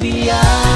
biar